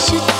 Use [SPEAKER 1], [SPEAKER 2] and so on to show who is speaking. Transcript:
[SPEAKER 1] ищет